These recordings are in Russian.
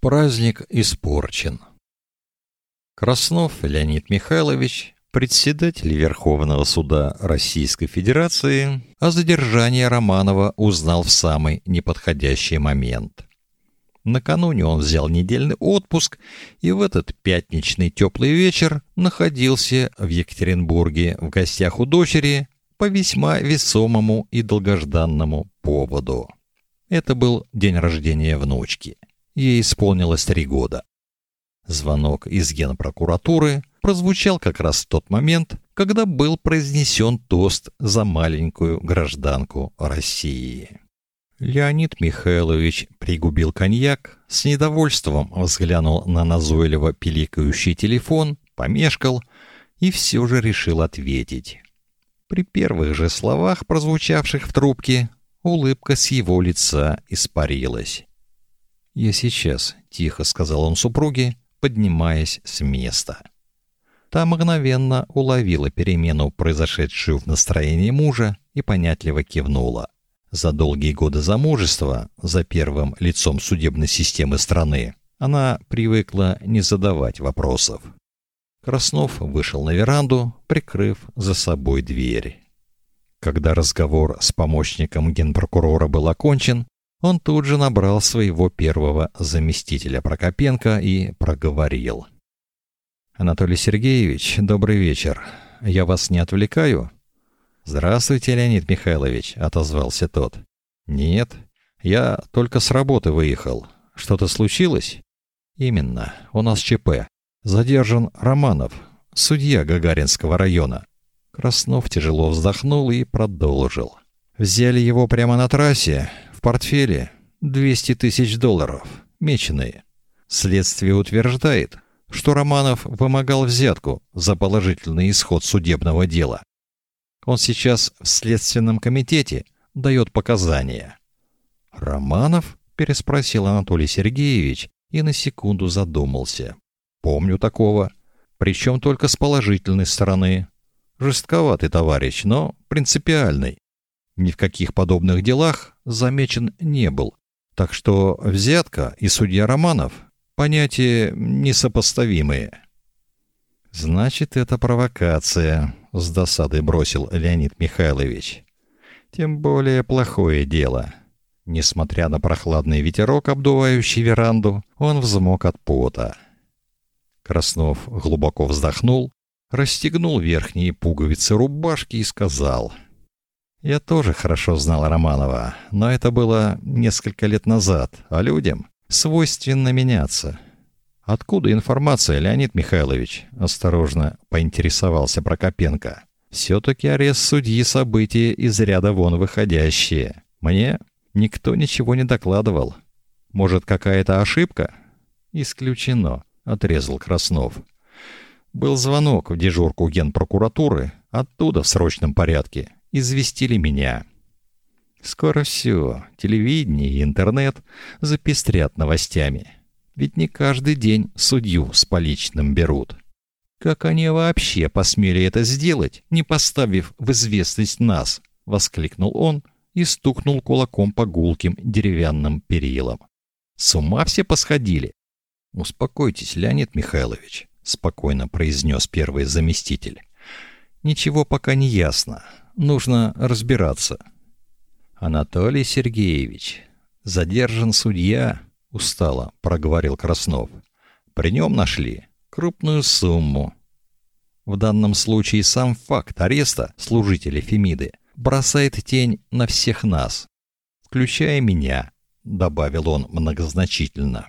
Праздник испорчен. Краснов Леонид Михайлович, председатель Верховного суда Российской Федерации, о задержании Романова узнал в самый неподходящий момент. Накануне он взял недельный отпуск и в этот пятничный теплый вечер находился в Екатеринбурге в гостях у дочери по весьма весомому и долгожданному поводу. Это был день рождения внучки. Ей исполнилось три года. Звонок из генпрокуратуры прозвучал как раз в тот момент, когда был произнесен тост за маленькую гражданку России. Леонид Михайлович пригубил коньяк, с недовольством взглянул на назойливо пиликающий телефон, помешкал и все же решил ответить. При первых же словах, прозвучавших в трубке, улыбка с его лица испарилась. "Я сейчас", тихо сказал он супруге, поднимаясь с места. Та мгновенно уловила перемену, произошедшую в настроении мужа, и понятливо кивнула. За долгие годы замужества, за первым лицом судебной системы страны, она привыкла не задавать вопросов. Краснов вышел на веранду, прикрыв за собой дверь. Когда разговор с помощником генпрокурора был окончен, он тут же набрал своего первого заместителя Прокопенко и проговорил: Анатолий Сергеевич, добрый вечер. Я вас не отвлекаю? Здравствуйте, Леонид Михайлович, отозвался тот. Нет, я только с работы выехал. Что-то случилось? Именно. У нас ЧП. Задержан Романов, судья Гагаринского района. Краснов тяжело вздохнул и продолжил. Взяли его прямо на трассе, портфеле 200 тысяч долларов, меченые. Следствие утверждает, что Романов вымогал взятку за положительный исход судебного дела. Он сейчас в следственном комитете дает показания. Романов переспросил Анатолий Сергеевич и на секунду задумался. Помню такого, причем только с положительной стороны. Жестковатый товарищ, но принципиальный. Ни в каких подобных делах замечен не был. Так что взятка и судья Романов понятия несопоставимые. Значит, это провокация, с досадой бросил Леонид Михайлович. Тем более плохое дело. Несмотря на прохладный ветерок, обдувающий веранду, он взмок от пота. Краснов глубоко вздохнул, расстегнул верхние пуговицы рубашки и сказал: "Я тоже хорошо знал Романова, но это было несколько лет назад, а людям свойственно меняться. Откуда информация, Леонид Михайлович? осторожно поинтересовался Прокопенко. все таки арест судьи события из ряда вон выходящие. Мне никто ничего не докладывал. Может, какая-то ошибка? Исключено, отрезал Краснов. Был звонок в дежурку генпрокуратуры, оттуда в срочном порядке известили меня. Скоро все, телевидение и интернет запестрят новостями. Ведь не каждый день судью с поличным берут. Как они вообще посмели это сделать, не поставив в известность нас? воскликнул он и стукнул кулаком по гулким деревянным перилам. С ума все посходили. Успокойтесь, Леонид Михайлович, спокойно произнес первый заместитель. Ничего пока не ясно. Нужно разбираться. Анатолий Сергеевич, задержан судья устало проговорил Краснов. При нем нашли крупную сумму. В данном случае сам факт ареста служителя Фемиды бросает тень на всех нас, включая меня, добавил он многозначительно.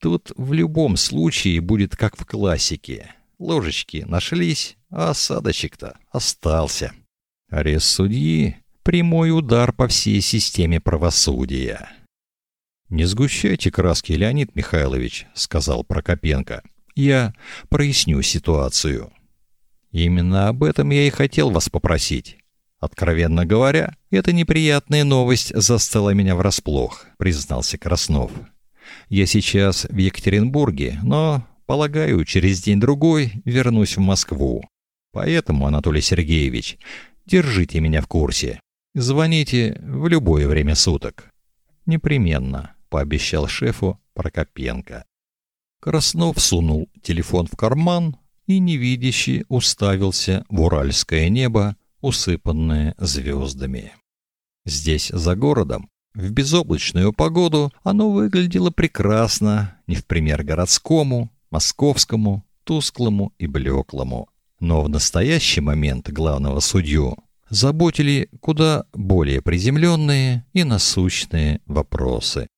Тут в любом случае будет как в классике. Ложечки нашлись, а осадочек-то остался. Арест судьи прямой удар по всей системе правосудия. Не сгущайте краски, Леонид Михайлович, сказал Прокопенко. Я проясню ситуацию. Именно об этом я и хотел вас попросить. Откровенно говоря, эта неприятная новость застала меня врасплох, признался Краснов. Я сейчас в Екатеринбурге, но, полагаю, через день-другой вернусь в Москву. Поэтому, Анатолий Сергеевич, держите меня в курсе. Звоните в любое время суток. Непременно пообещал шефу Прокопенко. Краснов сунул телефон в карман и невидяще уставился в уральское небо, усыпанное звездами. Здесь, за городом, в безоблачную погоду, оно выглядело прекрасно, не в пример городскому, московскому, тусклому и блеклому. Но в настоящий момент главного судью заботили куда более приземленные и насущные вопросы.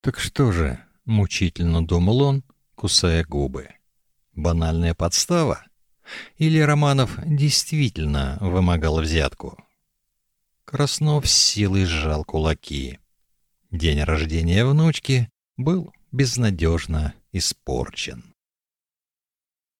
Так что же, мучительно думал он, кусая губы. Банальная подстава? Или Романов действительно вымогал взятку? Краснов с силой сжал кулаки. День рождения внучки был безнадежно испорчен.